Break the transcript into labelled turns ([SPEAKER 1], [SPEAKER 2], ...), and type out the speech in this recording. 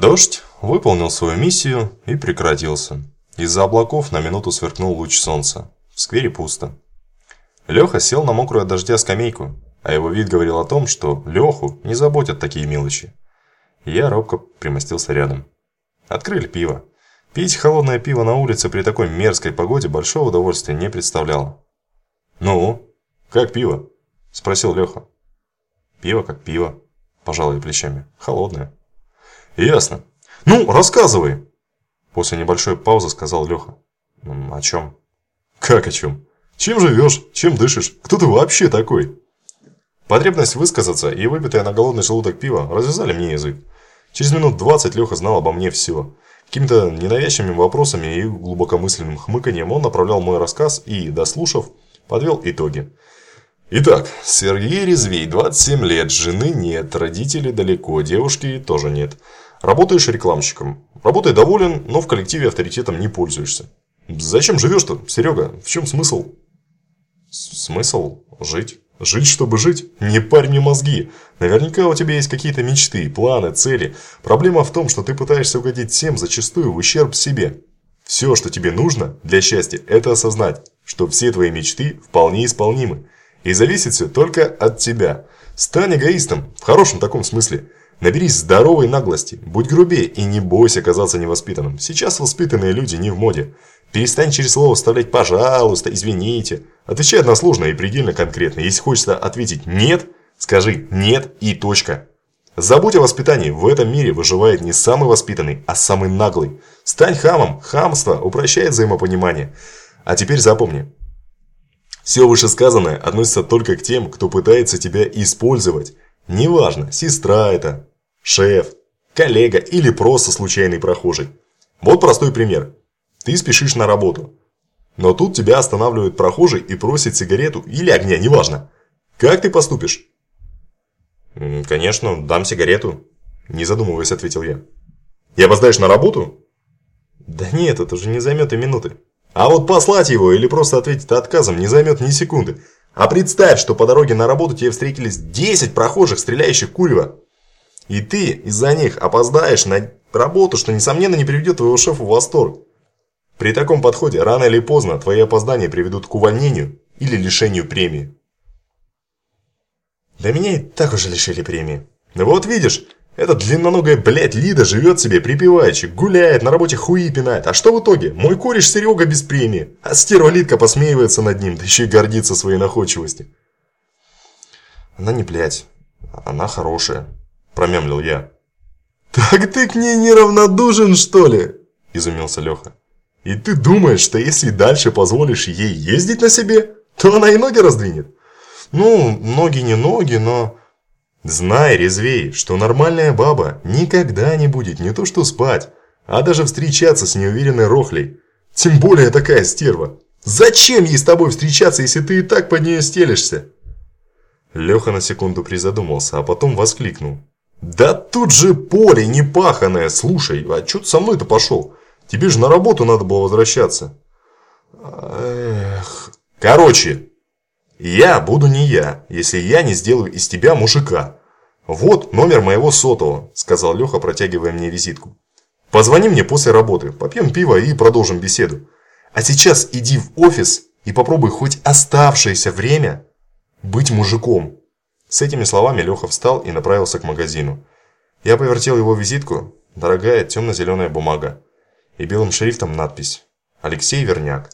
[SPEAKER 1] Дождь выполнил свою миссию и прекратился. Из-за облаков на минуту сверкнул луч солнца. В сквере пусто. Леха сел на мокрую от дождя скамейку, а его вид говорил о том, что Леху не заботят такие мелочи. Я робко примостился рядом. Открыли пиво. Пить холодное пиво на улице при такой мерзкой погоде большого удовольствия не представляло. «Ну, как пиво?» – спросил Леха. «Пиво как пиво», – пожал я плечами. «Холодное». «Ясно. Ну, рассказывай!» После небольшой паузы сказал Леха. «О чем?» «Как о чем? Чем живешь? Чем дышишь? Кто ты вообще такой?» Потребность высказаться и выпитая на голодный желудок пива развязали мне язык. Через минут двадцать Леха знал обо мне все. Какими-то ненавязчивыми вопросами и глубокомысленным хмыканием он направлял мой рассказ и, дослушав, подвел итоги. Итак, Сергей Резвей, 27 лет, жены нет, родителей далеко, девушки тоже нет. Работаешь рекламщиком. Работай доволен, но в коллективе авторитетом не пользуешься. Зачем живешь-то, Серега? В чем смысл? Смысл? Жить. Жить, чтобы жить? Не парь мне мозги. Наверняка у тебя есть какие-то мечты, планы, цели. Проблема в том, что ты пытаешься угодить всем зачастую в ущерб себе. Все, что тебе нужно для счастья, это осознать, что все твои мечты вполне исполнимы. И зависит все только от тебя. Стань эгоистом, в хорошем таком смысле. Наберись здоровой наглости, будь грубее и не бойся казаться невоспитанным. Сейчас воспитанные люди не в моде. Перестань через слово вставлять «пожалуйста», «извините». Отвечай односложно и предельно конкретно. Если хочется ответить «нет», скажи «нет» и точка. Забудь о воспитании. В этом мире выживает не самый воспитанный, а самый наглый. Стань хамом. Хамство упрощает взаимопонимание. А теперь запомни. Все вышесказанное относится только к тем, кто пытается тебя использовать. Неважно, сестра это, шеф, коллега или просто случайный прохожий. Вот простой пример. Ты спешишь на работу. Но тут тебя останавливает прохожий и просит сигарету или огня, неважно. Как ты поступишь? Конечно, дам сигарету. Не задумываясь, ответил я. И опоздаешь на работу? Да нет, это же не займет и минуты. А вот послать его или просто ответить отказом не займет ни секунды. А представь, что по дороге на работу тебе встретились 10 прохожих, стреляющих курева. И ты из-за них опоздаешь на работу, что несомненно не приведет твоего шефа в восторг. При таком подходе рано или поздно твои опоздания приведут к увольнению или лишению премии. Да меня и так уже лишили премии. Ну вот видишь, эта длинноногая, блядь, Лида живет себе припеваючи, гуляет, на работе хуи пинает. А что в итоге? Мой кореш Серега без премии. А стерва Лидка посмеивается над ним, да еще и гордится своей находчивостью. Она не блядь, она хорошая, промямлил я. Так ты к ней неравнодушен, что ли? Изумился Леха. И ты думаешь, что если дальше позволишь ей ездить на себе, то она и ноги раздвинет? Ну, ноги не ноги, но... Знай, резвей, что нормальная баба никогда не будет не то что спать, а даже встречаться с неуверенной рохлей. Тем более такая стерва. Зачем ей с тобой встречаться, если ты и так под нее стелишься? Леха на секунду призадумался, а потом воскликнул. Да тут же поле непаханное, слушай, а что ты со мной-то пошел? Тебе же на работу надо было возвращаться. Эх. Короче, я буду не я, если я не сделаю из тебя мужика. Вот номер моего сотового, сказал Леха, протягивая мне визитку. Позвони мне после работы, попьем пиво и продолжим беседу. А сейчас иди в офис и попробуй хоть оставшееся время быть мужиком. С этими словами Леха встал и направился к магазину. Я повертел его визитку, дорогая темно-зеленая бумага, и белым шрифтом надпись «Алексей Верняк».